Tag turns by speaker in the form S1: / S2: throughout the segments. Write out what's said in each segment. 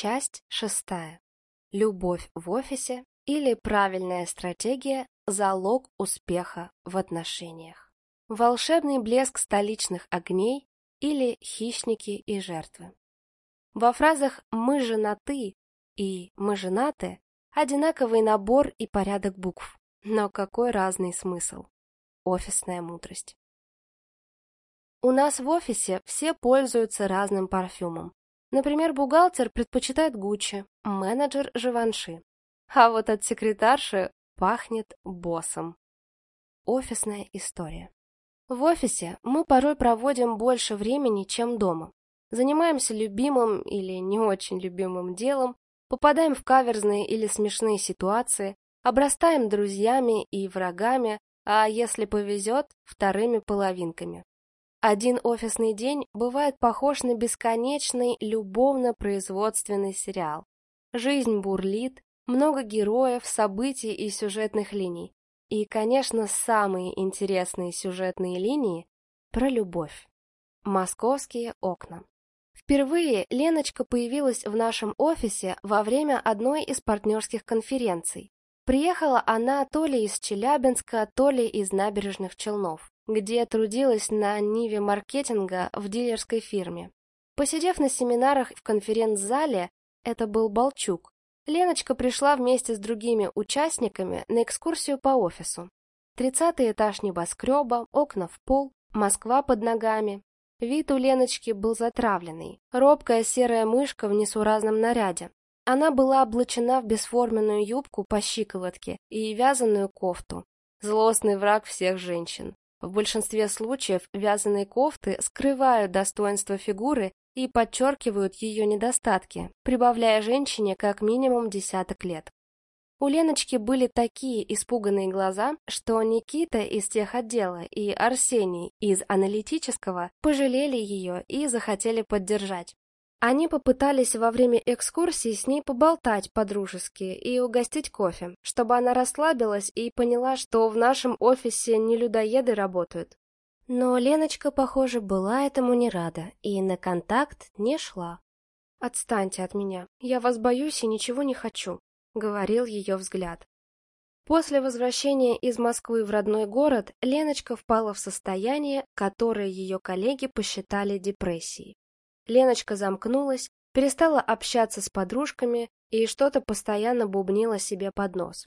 S1: Часть шестая. Любовь в офисе или правильная стратегия – залог успеха в отношениях. Волшебный блеск столичных огней или хищники и жертвы. Во фразах «мы женаты» и «мы женаты» одинаковый набор и порядок букв, но какой разный смысл. Офисная мудрость. У нас в офисе все пользуются разным парфюмом. Например, бухгалтер предпочитает Гуччи, менеджер – Живанши. А вот от секретарши пахнет боссом. Офисная история. В офисе мы порой проводим больше времени, чем дома. Занимаемся любимым или не очень любимым делом, попадаем в каверзные или смешные ситуации, обрастаем друзьями и врагами, а если повезет, вторыми половинками. Один офисный день бывает похож на бесконечный любовно-производственный сериал. Жизнь бурлит, много героев, событий и сюжетных линий. И, конечно, самые интересные сюжетные линии про любовь. Московские окна. Впервые Леночка появилась в нашем офисе во время одной из партнерских конференций. Приехала она то ли из Челябинска, то ли из набережных Челнов где трудилась на ниве маркетинга в дилерской фирме. Посидев на семинарах в конференц-зале, это был Балчук, Леночка пришла вместе с другими участниками на экскурсию по офису. Тридцатый этаж небоскреба, окна в пол, Москва под ногами. Вид у Леночки был затравленный. Робкая серая мышка в несуразном наряде. Она была облачена в бесформенную юбку по щиколотке и вязаную кофту. Злостный враг всех женщин. В большинстве случаев вязаные кофты скрывают достоинство фигуры и подчеркивают ее недостатки, прибавляя женщине как минимум десяток лет. У Леночки были такие испуганные глаза, что Никита из тех отдела и Арсений из аналитического пожалели ее и захотели поддержать. Они попытались во время экскурсии с ней поболтать по-дружески и угостить кофе, чтобы она расслабилась и поняла, что в нашем офисе не людоеды работают. Но Леночка, похоже, была этому не рада и на контакт не шла. «Отстаньте от меня, я вас боюсь и ничего не хочу», — говорил ее взгляд. После возвращения из Москвы в родной город Леночка впала в состояние, которое ее коллеги посчитали депрессией. Леночка замкнулась, перестала общаться с подружками и что-то постоянно бубнила себе под нос.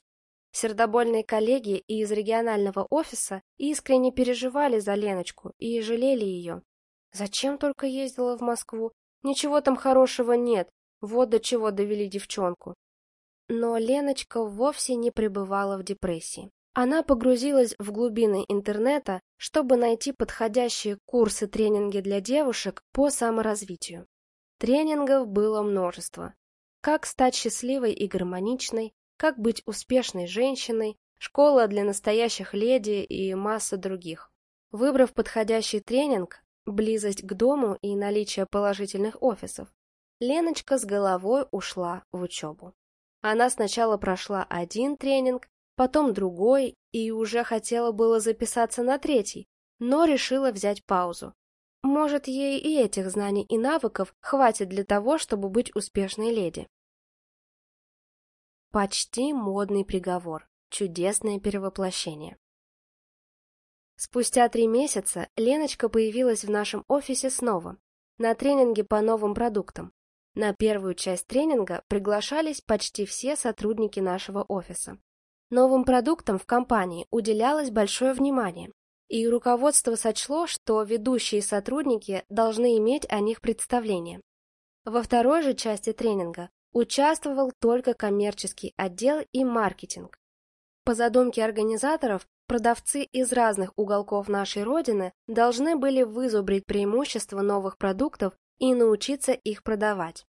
S1: Сердобольные коллеги из регионального офиса искренне переживали за Леночку и жалели ее. Зачем только ездила в Москву? Ничего там хорошего нет, вот до чего довели девчонку. Но Леночка вовсе не пребывала в депрессии. Она погрузилась в глубины интернета, чтобы найти подходящие курсы-тренинги для девушек по саморазвитию. Тренингов было множество. Как стать счастливой и гармоничной, как быть успешной женщиной, школа для настоящих леди и масса других. Выбрав подходящий тренинг, близость к дому и наличие положительных офисов, Леночка с головой ушла в учебу. Она сначала прошла один тренинг, потом другой и уже хотела было записаться на третий, но решила взять паузу. Может, ей и этих знаний и навыков хватит для того, чтобы быть успешной леди. Почти модный приговор. Чудесное перевоплощение. Спустя три месяца Леночка появилась в нашем офисе снова, на тренинге по новым продуктам. На первую часть тренинга приглашались почти все сотрудники нашего офиса. Новым продуктам в компании уделялось большое внимание, и руководство сочло, что ведущие сотрудники должны иметь о них представление. Во второй же части тренинга участвовал только коммерческий отдел и маркетинг. По задумке организаторов, продавцы из разных уголков нашей Родины должны были вызубрить преимущества новых продуктов и научиться их продавать.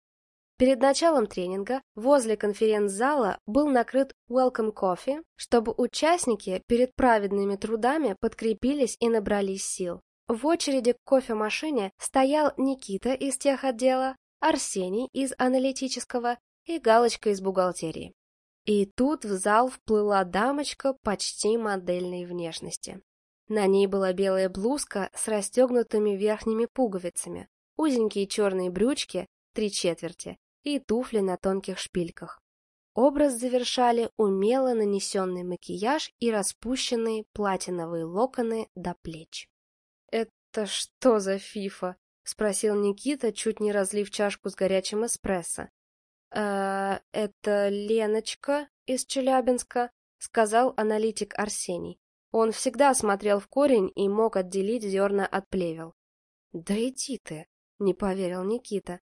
S1: Перед началом тренинга возле конференц-зала был накрыт welcome coffee, чтобы участники перед праведными трудами подкрепились и набрались сил. В очереди к кофемашине стоял Никита из техотдела, Арсений из аналитического и Галочка из бухгалтерии. И тут в зал вплыла дамочка почти модельной внешности. На ней была белая блузка с расстегнутыми верхними пуговицами, узенькие черные брючки, три четверти, и туфли на тонких шпильках. Образ завершали умело нанесенный макияж и распущенные платиновые локоны до плеч. «Это что за фифа?» — спросил Никита, чуть не разлив чашку с горячим эспрессо. «Э, «Это Леночка из Челябинска», — сказал аналитик Арсений. Он всегда смотрел в корень и мог отделить зерна от плевел. «Да иди ты!» — не поверил Никита.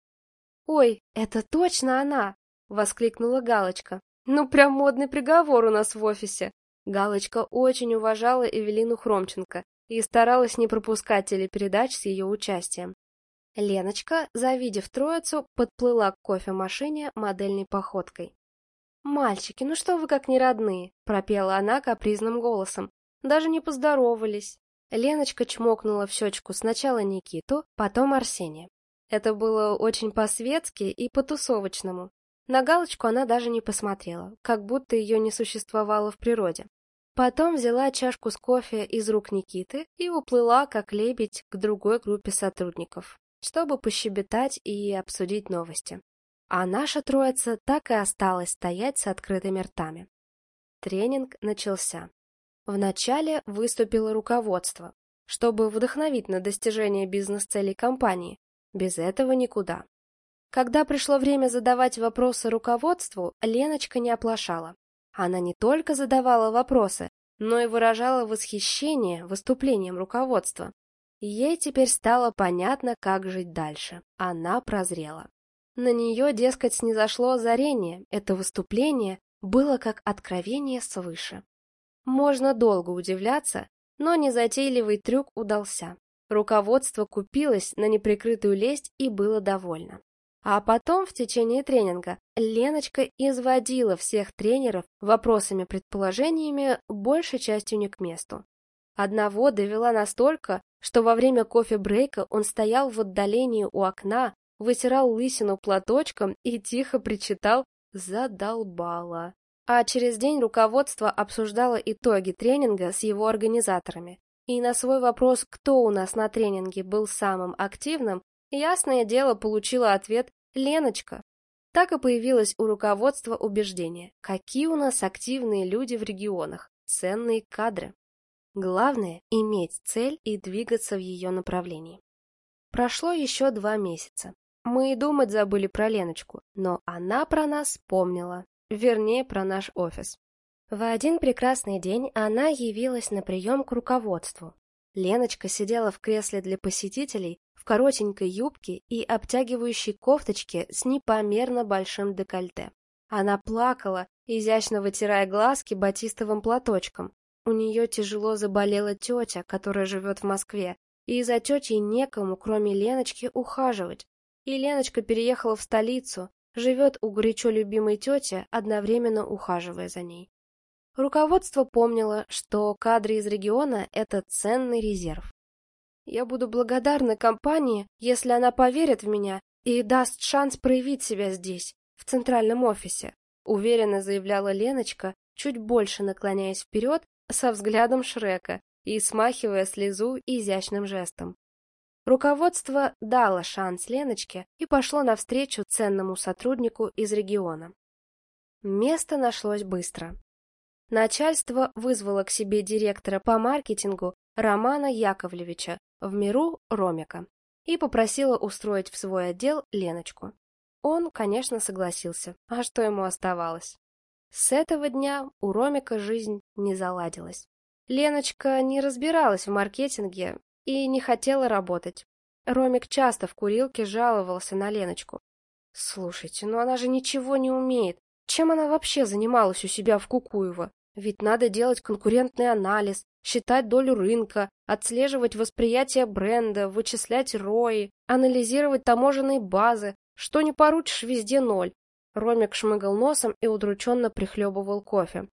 S1: «Ой, это точно она!» — воскликнула Галочка. «Ну, прям модный приговор у нас в офисе!» Галочка очень уважала Эвелину Хромченко и старалась не пропускать телепередач с ее участием. Леночка, завидев троицу, подплыла к кофемашине модельной походкой. «Мальчики, ну что вы как не родные?» — пропела она капризным голосом. «Даже не поздоровались». Леночка чмокнула в щечку сначала Никиту, потом Арсения. Это было очень по-светски и по-тусовочному. На галочку она даже не посмотрела, как будто ее не существовало в природе. Потом взяла чашку с кофе из рук Никиты и уплыла, как лебедь, к другой группе сотрудников, чтобы пощебетать и обсудить новости. А наша троица так и осталась стоять с открытыми ртами. Тренинг начался. Вначале выступило руководство, чтобы вдохновить на достижение бизнес-целей компании, без этого никуда. Когда пришло время задавать вопросы руководству, Леночка не оплошала. Она не только задавала вопросы, но и выражала восхищение выступлением руководства. Ей теперь стало понятно, как жить дальше. Она прозрела. На нее, дескать, снизошло озарение. Это выступление было как откровение свыше. Можно долго удивляться, но незатейливый трюк удался. Руководство купилось на неприкрытую лесть и было довольно. А потом, в течение тренинга, Леночка изводила всех тренеров вопросами-предположениями, большей частью не к месту. Одного довела настолько, что во время кофе-брейка он стоял в отдалении у окна, вытирал лысину платочком и тихо причитал «задолбала». А через день руководство обсуждало итоги тренинга с его организаторами. И на свой вопрос, кто у нас на тренинге был самым активным, ясное дело получила ответ «Леночка». Так и появилось у руководства убеждение, какие у нас активные люди в регионах, ценные кадры. Главное – иметь цель и двигаться в ее направлении. Прошло еще два месяца. Мы и думать забыли про Леночку, но она про нас помнила, вернее, про наш офис. В один прекрасный день она явилась на прием к руководству. Леночка сидела в кресле для посетителей в коротенькой юбке и обтягивающей кофточке с непомерно большим декольте. Она плакала, изящно вытирая глазки батистовым платочком. У нее тяжело заболела тетя, которая живет в Москве, и за тетей некому, кроме Леночки, ухаживать. И Леночка переехала в столицу, живет у горячо любимой тети, одновременно ухаживая за ней. Руководство помнило, что кадры из региона – это ценный резерв. Я буду благодарна компании, если она поверит в меня и даст шанс проявить себя здесь, в центральном офисе, уверенно заявляла Леночка, чуть больше наклоняясь вперед со взглядом Шрека и смахивая слезу изящным жестом. Руководство дало шанс Леночке и пошло навстречу ценному сотруднику из региона. Место нашлось быстро. Начальство вызвало к себе директора по маркетингу Романа Яковлевича, в миру Ромика, и попросило устроить в свой отдел Леночку. Он, конечно, согласился, а что ему оставалось? С этого дня у Ромика жизнь не заладилась. Леночка не разбиралась в маркетинге и не хотела работать. Ромик часто в курилке жаловался на Леночку. «Слушайте, ну она же ничего не умеет. Чем она вообще занималась у себя в Кукуево? Ведь надо делать конкурентный анализ, считать долю рынка, отслеживать восприятие бренда, вычислять рои, анализировать таможенные базы. Что не поручишь, везде ноль. Ромик шмыгал носом и удрученно прихлебывал кофе.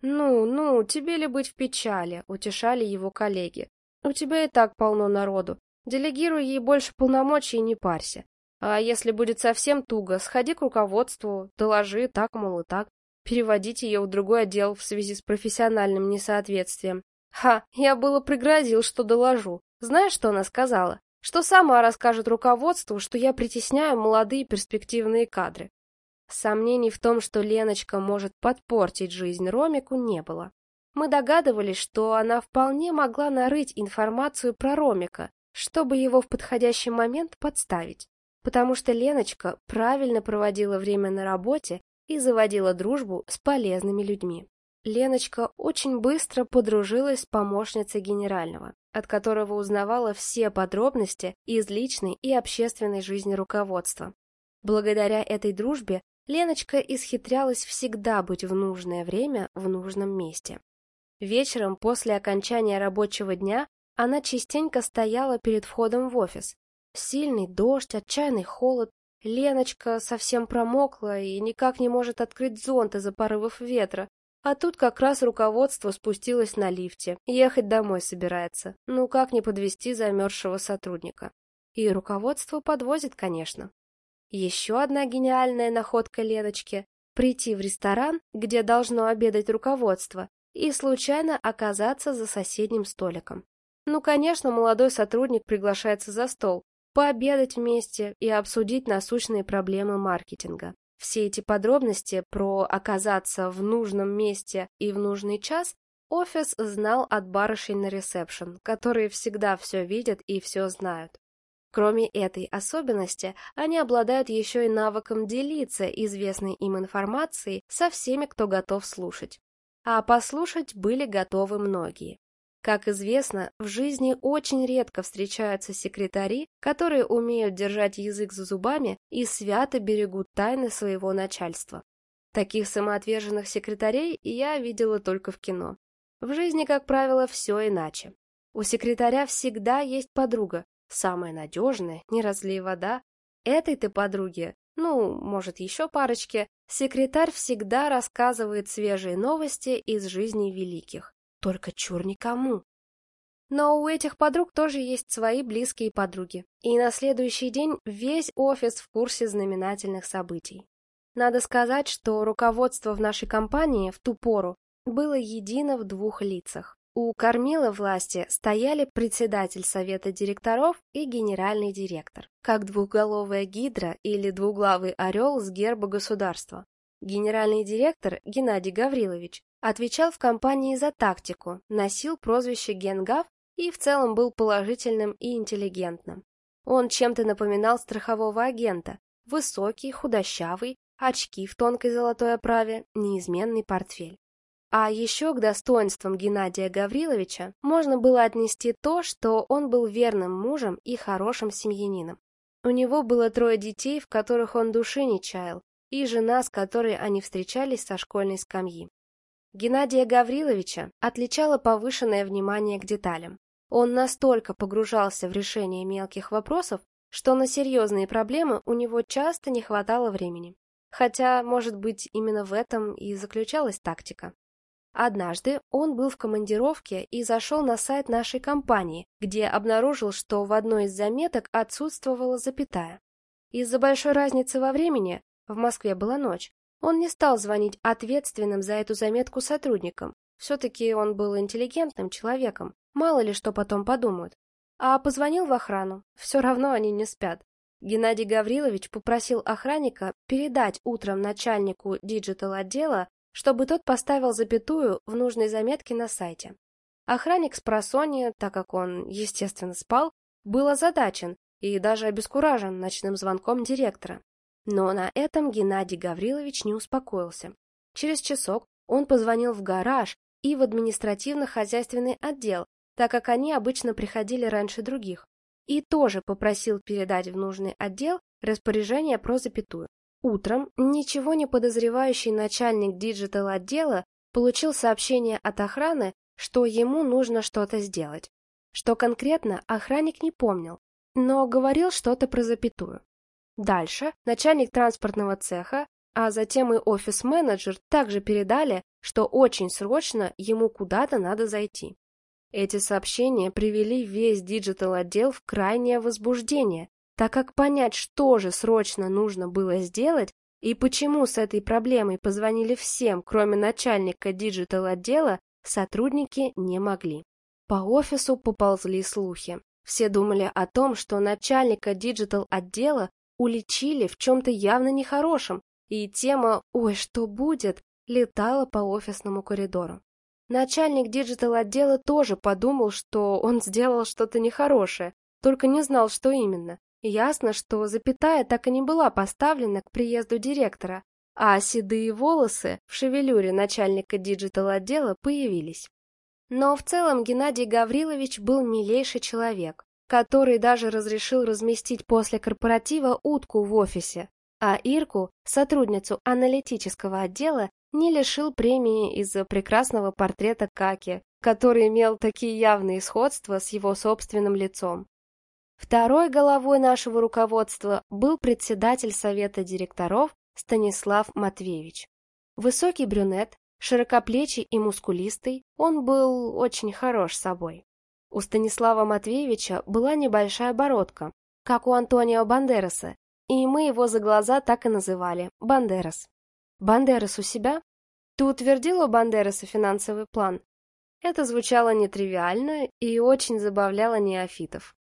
S1: «Ну, ну, тебе ли быть в печали?» — утешали его коллеги. «У тебя и так полно народу. Делегируй ей больше полномочий и не парься. А если будет совсем туго, сходи к руководству, доложи так, мол, и так переводить ее в другой отдел в связи с профессиональным несоответствием. Ха, я было пригрозил, что доложу. Знаешь, что она сказала? что сама расскажет руководству, что я притесняю молодые перспективные кадры. Сомнений в том, что Леночка может подпортить жизнь Ромику, не было. Мы догадывались, что она вполне могла нарыть информацию про Ромика, чтобы его в подходящий момент подставить, потому что Леночка правильно проводила время на работе и заводила дружбу с полезными людьми. Леночка очень быстро подружилась с помощницей генерального, от которого узнавала все подробности из личной и общественной жизни руководства. Благодаря этой дружбе Леночка исхитрялась всегда быть в нужное время в нужном месте. Вечером после окончания рабочего дня она частенько стояла перед входом в офис. Сильный дождь, отчаянный холод, Леночка совсем промокла и никак не может открыть зонт из-за порывов ветра, а тут как раз руководство спустилось на лифте. Ехать домой собирается. Ну как не подвести замерзшего сотрудника? И руководство подвозит, конечно. Еще одна гениальная находка Леночки – прийти в ресторан, где должно обедать руководство, и случайно оказаться за соседним столиком. Ну, конечно, молодой сотрудник приглашается за стол, пообедать вместе и обсудить насущные проблемы маркетинга. Все эти подробности про оказаться в нужном месте и в нужный час офис знал от барышень на ресепшн, которые всегда все видят и все знают. Кроме этой особенности, они обладают еще и навыком делиться известной им информацией со всеми, кто готов слушать. А послушать были готовы многие. Как известно, в жизни очень редко встречаются секретари, которые умеют держать язык за зубами и свято берегут тайны своего начальства. Таких самоотверженных секретарей я видела только в кино. В жизни, как правило, все иначе. У секретаря всегда есть подруга, самая надежная, не разлей вода. Этой ты подруге, ну, может, еще парочке, секретарь всегда рассказывает свежие новости из жизни великих. Только чур никому. Но у этих подруг тоже есть свои близкие подруги. И на следующий день весь офис в курсе знаменательных событий. Надо сказать, что руководство в нашей компании в ту пору было едино в двух лицах. У кормила власти стояли председатель совета директоров и генеральный директор, как двухголовая гидра или двуглавый орел с герба государства. Генеральный директор Геннадий Гаврилович Отвечал в компании за тактику, носил прозвище Генгав и в целом был положительным и интеллигентным. Он чем-то напоминал страхового агента. Высокий, худощавый, очки в тонкой золотой оправе, неизменный портфель. А еще к достоинствам Геннадия Гавриловича можно было отнести то, что он был верным мужем и хорошим семьянином. У него было трое детей, в которых он души не чаял, и жена, с которой они встречались со школьной скамьи. Геннадия Гавриловича отличало повышенное внимание к деталям. Он настолько погружался в решение мелких вопросов, что на серьезные проблемы у него часто не хватало времени. Хотя, может быть, именно в этом и заключалась тактика. Однажды он был в командировке и зашел на сайт нашей компании, где обнаружил, что в одной из заметок отсутствовала запятая. Из-за большой разницы во времени, в Москве была ночь, он не стал звонить ответственным за эту заметку сотрудникам. Все-таки он был интеллигентным человеком, мало ли что потом подумают. А позвонил в охрану, все равно они не спят. Геннадий Гаврилович попросил охранника передать утром начальнику диджитал-отдела, чтобы тот поставил запятую в нужной заметке на сайте. Охранник с просонья, так как он, естественно, спал, был озадачен и даже обескуражен ночным звонком директора. Но на этом Геннадий Гаврилович не успокоился. Через часок он позвонил в гараж и в административно-хозяйственный отдел, так как они обычно приходили раньше других, и тоже попросил передать в нужный отдел распоряжение про запятую. Утром ничего не подозревающий начальник диджитал-отдела получил сообщение от охраны, что ему нужно что-то сделать. Что конкретно, охранник не помнил, но говорил что-то про запятую. Дальше начальник транспортного цеха, а затем и офис-менеджер также передали, что очень срочно ему куда-то надо зайти. Эти сообщения привели весь digital-отдел в крайнее возбуждение, так как понять, что же срочно нужно было сделать и почему с этой проблемой позвонили всем, кроме начальника digital-отдела, сотрудники не могли. По офису поползли слухи. Все думали о том, что начальника digital-отдела уличили в чем-то явно нехорошем, и тема «Ой, что будет?» летала по офисному коридору. Начальник диджитал-отдела тоже подумал, что он сделал что-то нехорошее, только не знал, что именно. Ясно, что запятая так и не была поставлена к приезду директора, а седые волосы в шевелюре начальника диджитал-отдела появились. Но в целом Геннадий Гаврилович был милейший человек, который даже разрешил разместить после корпоратива утку в офисе, а Ирку, сотрудницу аналитического отдела, не лишил премии из-за прекрасного портрета Каки, который имел такие явные сходства с его собственным лицом. Второй головой нашего руководства был председатель совета директоров Станислав Матвеевич. Высокий брюнет, широкоплечий и мускулистый, он был очень хорош собой. У Станислава Матвеевича была небольшая бородка, как у Антонио Бандераса, и мы его за глаза так и называли – Бандерас. Бандерас у себя? Ты утвердила Бандераса финансовый план? Это звучало нетривиально и очень забавляло неофитов.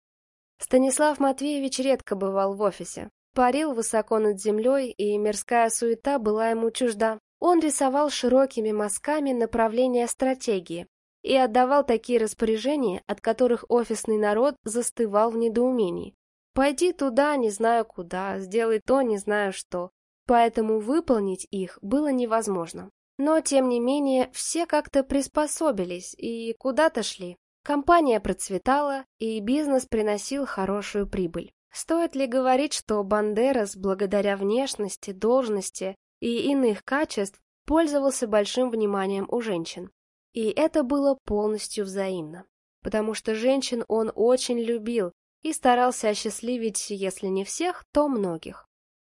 S1: Станислав Матвеевич редко бывал в офисе. Парил высоко над землей, и мирская суета была ему чужда. Он рисовал широкими мазками направления стратегии и отдавал такие распоряжения, от которых офисный народ застывал в недоумении. «Пойди туда, не знаю куда, сделай то, не знаю что». Поэтому выполнить их было невозможно. Но, тем не менее, все как-то приспособились и куда-то шли. Компания процветала, и бизнес приносил хорошую прибыль. Стоит ли говорить, что Бандерас, благодаря внешности, должности и иных качеств, пользовался большим вниманием у женщин? И это было полностью взаимно. Потому что женщин он очень любил и старался осчастливить, если не всех, то многих.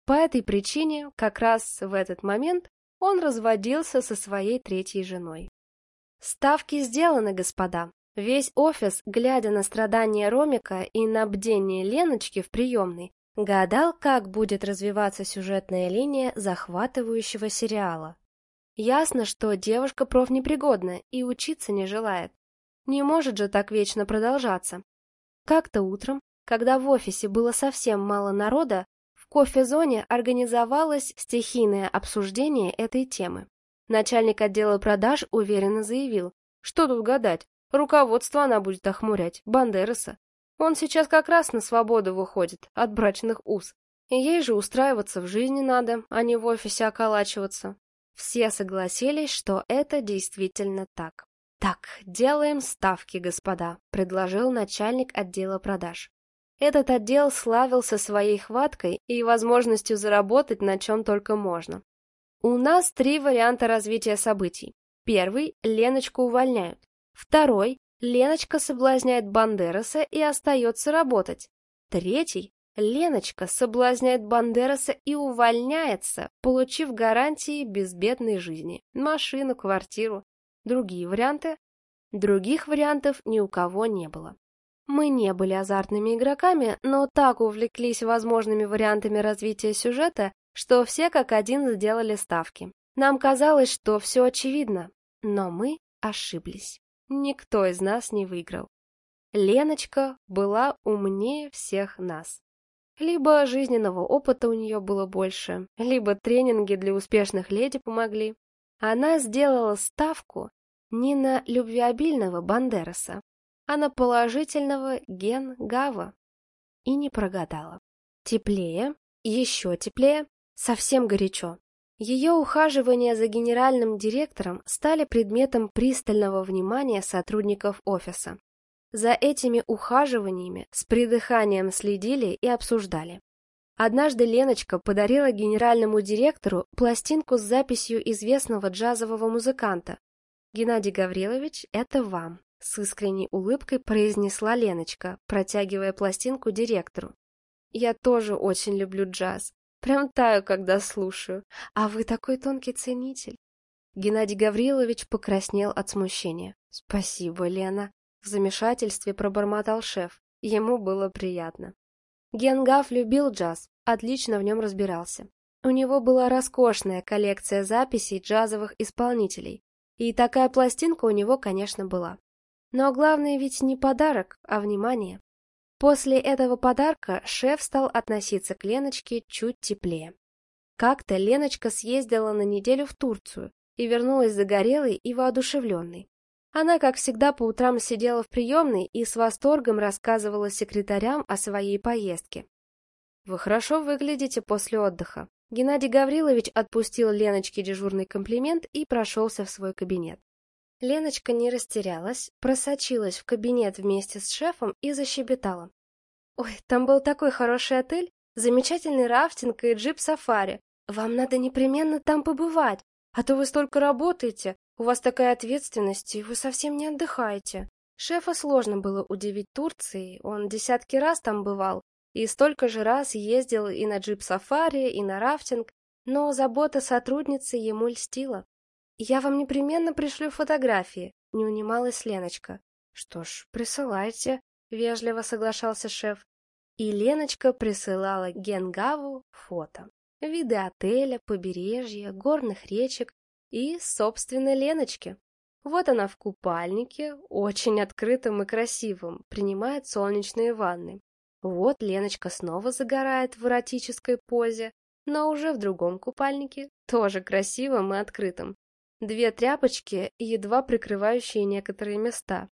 S1: По этой причине, как раз в этот момент, он разводился со своей третьей женой. Ставки сделаны, господа. Весь офис, глядя на страдания Ромика и на бдение Леночки в приемной, гадал, как будет развиваться сюжетная линия захватывающего сериала. Ясно, что девушка профнепригодна и учиться не желает. Не может же так вечно продолжаться. Как-то утром, когда в офисе было совсем мало народа, в кофе-зоне организовалось стихийное обсуждение этой темы. Начальник отдела продаж уверенно заявил, что тут гадать, Руководство она будет охмурять, Бандераса. Он сейчас как раз на свободу выходит от брачных уз. Ей же устраиваться в жизни надо, а не в офисе околачиваться. Все согласились, что это действительно так. «Так, делаем ставки, господа», — предложил начальник отдела продаж. Этот отдел славился своей хваткой и возможностью заработать на чем только можно. У нас три варианта развития событий. Первый – Леночку увольняют. Второй – Леночка соблазняет Бандераса и остается работать. Третий – Леночка соблазняет Бандераса и увольняется, получив гарантии безбедной жизни, машину, квартиру. Другие варианты? Других вариантов ни у кого не было. Мы не были азартными игроками, но так увлеклись возможными вариантами развития сюжета, что все как один сделали ставки. Нам казалось, что все очевидно, но мы ошиблись. Никто из нас не выиграл. Леночка была умнее всех нас. Либо жизненного опыта у нее было больше, либо тренинги для успешных леди помогли. Она сделала ставку не на любвеобильного Бандераса, а на положительного Ген Гава. И не прогадала. Теплее, еще теплее, совсем горячо. Ее ухаживания за генеральным директором стали предметом пристального внимания сотрудников офиса. За этими ухаживаниями с придыханием следили и обсуждали. Однажды Леночка подарила генеральному директору пластинку с записью известного джазового музыканта. «Геннадий Гаврилович, это вам», — с искренней улыбкой произнесла Леночка, протягивая пластинку директору. «Я тоже очень люблю джаз. Прям таю, когда слушаю. А вы такой тонкий ценитель. Геннадий Гаврилович покраснел от смущения. Спасибо, Лена. В замешательстве пробормотал шеф. Ему было приятно. Генгав любил джаз, отлично в нем разбирался. У него была роскошная коллекция записей джазовых исполнителей. И такая пластинка у него, конечно, была. Но главное ведь не подарок, а внимание. После этого подарка шеф стал относиться к Леночке чуть теплее. Как-то Леночка съездила на неделю в Турцию и вернулась загорелой и воодушевленной. Она, как всегда, по утрам сидела в приемной и с восторгом рассказывала секретарям о своей поездке. «Вы хорошо выглядите после отдыха». Геннадий Гаврилович отпустил Леночке дежурный комплимент и прошелся в свой кабинет. Леночка не растерялась, просочилась в кабинет вместе с шефом и защебетала. «Ой, там был такой хороший отель, замечательный рафтинг и джип-сафари. Вам надо непременно там побывать, а то вы столько работаете, у вас такая ответственность, и вы совсем не отдыхаете». Шефа сложно было удивить Турцией, он десятки раз там бывал, и столько же раз ездил и на джип-сафари, и на рафтинг, но забота сотрудницы ему льстила. «Я вам непременно пришлю фотографии», — не унималась Леночка. «Что ж, присылайте», — вежливо соглашался шеф. И Леночка присылала Генгаву фото. Виды отеля, побережья, горных речек и, собственно, Леночки. Вот она в купальнике, очень открытым и красивым, принимает солнечные ванны. Вот Леночка снова загорает в эротической позе, но уже в другом купальнике, тоже красивым и открытым. Две тряпочки, едва прикрывающие некоторые места.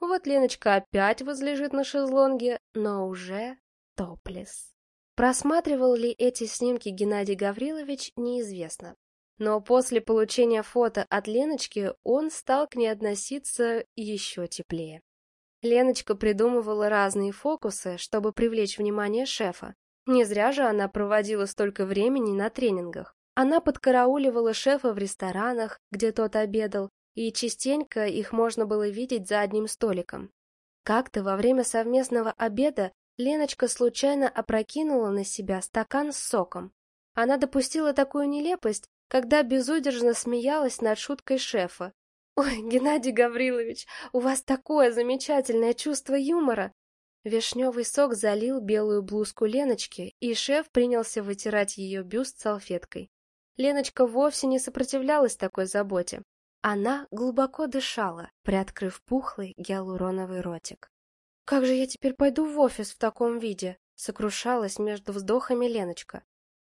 S1: Вот Леночка опять возлежит на шезлонге, но уже топлес. Просматривал ли эти снимки Геннадий Гаврилович, неизвестно. Но после получения фото от Леночки он стал к ней относиться еще теплее. Леночка придумывала разные фокусы, чтобы привлечь внимание шефа. Не зря же она проводила столько времени на тренингах. Она подкарауливала шефа в ресторанах, где тот обедал, и частенько их можно было видеть за одним столиком. Как-то во время совместного обеда Леночка случайно опрокинула на себя стакан с соком. Она допустила такую нелепость, когда безудержно смеялась над шуткой шефа, «Ой, Геннадий Гаврилович, у вас такое замечательное чувство юмора!» Вишневый сок залил белую блузку Леночки, и шеф принялся вытирать ее бюст салфеткой. Леночка вовсе не сопротивлялась такой заботе. Она глубоко дышала, приоткрыв пухлый гиалуроновый ротик. «Как же я теперь пойду в офис в таком виде?» — сокрушалась между вздохами Леночка.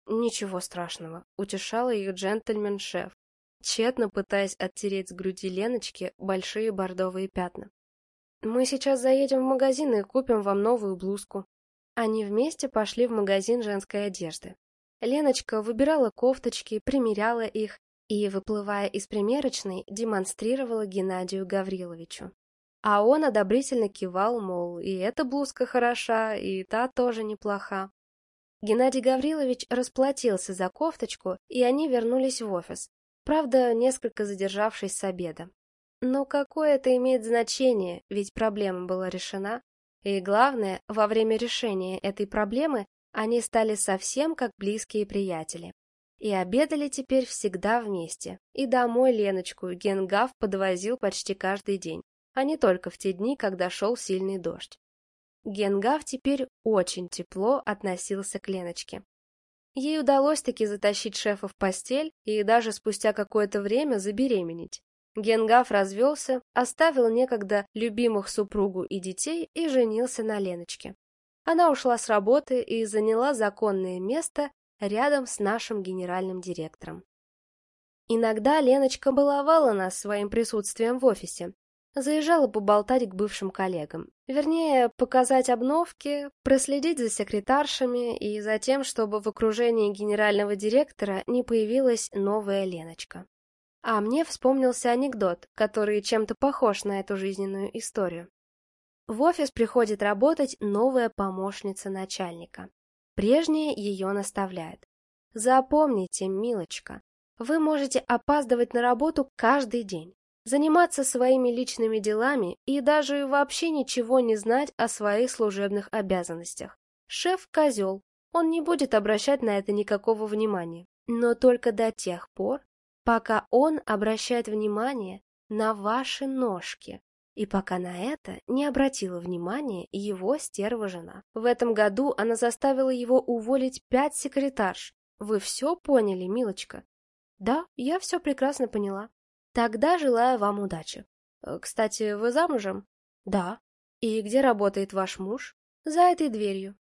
S1: «Ничего страшного», — утешала их джентльмен-шеф тщетно пытаясь оттереть с груди Леночки большие бордовые пятна. «Мы сейчас заедем в магазин и купим вам новую блузку». Они вместе пошли в магазин женской одежды. Леночка выбирала кофточки, примеряла их и, выплывая из примерочной, демонстрировала Геннадию Гавриловичу. А он одобрительно кивал, мол, и эта блузка хороша, и та тоже неплоха. Геннадий Гаврилович расплатился за кофточку, и они вернулись в офис, Правда, несколько задержавшись с обеда. Но какое это имеет значение, ведь проблема была решена. И главное, во время решения этой проблемы они стали совсем как близкие приятели. И обедали теперь всегда вместе. И домой Леночку Генгав подвозил почти каждый день, а не только в те дни, когда шел сильный дождь. Генгав теперь очень тепло относился к Леночке. Ей удалось таки затащить шефа в постель и даже спустя какое-то время забеременеть. Генгав развелся, оставил некогда любимых супругу и детей и женился на Леночке. Она ушла с работы и заняла законное место рядом с нашим генеральным директором. Иногда Леночка баловала нас своим присутствием в офисе, Заезжала поболтать к бывшим коллегам. Вернее, показать обновки, проследить за секретаршами и за тем, чтобы в окружении генерального директора не появилась новая Леночка. А мне вспомнился анекдот, который чем-то похож на эту жизненную историю. В офис приходит работать новая помощница начальника. Прежняя ее наставляет. Запомните, милочка, вы можете опаздывать на работу каждый день заниматься своими личными делами и даже вообще ничего не знать о своих служебных обязанностях. Шеф – козел, он не будет обращать на это никакого внимания, но только до тех пор, пока он обращает внимание на ваши ножки, и пока на это не обратила внимания его стерва жена. В этом году она заставила его уволить пять секретарш. Вы все поняли, милочка? Да, я все прекрасно поняла. Тогда желаю вам удачи. Э, кстати, вы замужем? Да. И где работает ваш муж? за этой дверью.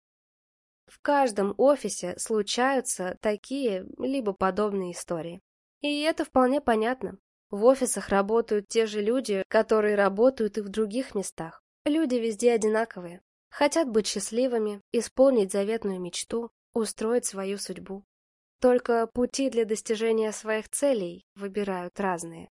S1: В каждом офисе случаются такие либо подобные истории. И это вполне понятно. В офисах работают те же люди, которые работают и в других местах. Люди везде одинаковые. Хотят быть счастливыми, исполнить заветную мечту, устроить свою судьбу. Только пути для достижения своих целей выбирают разные.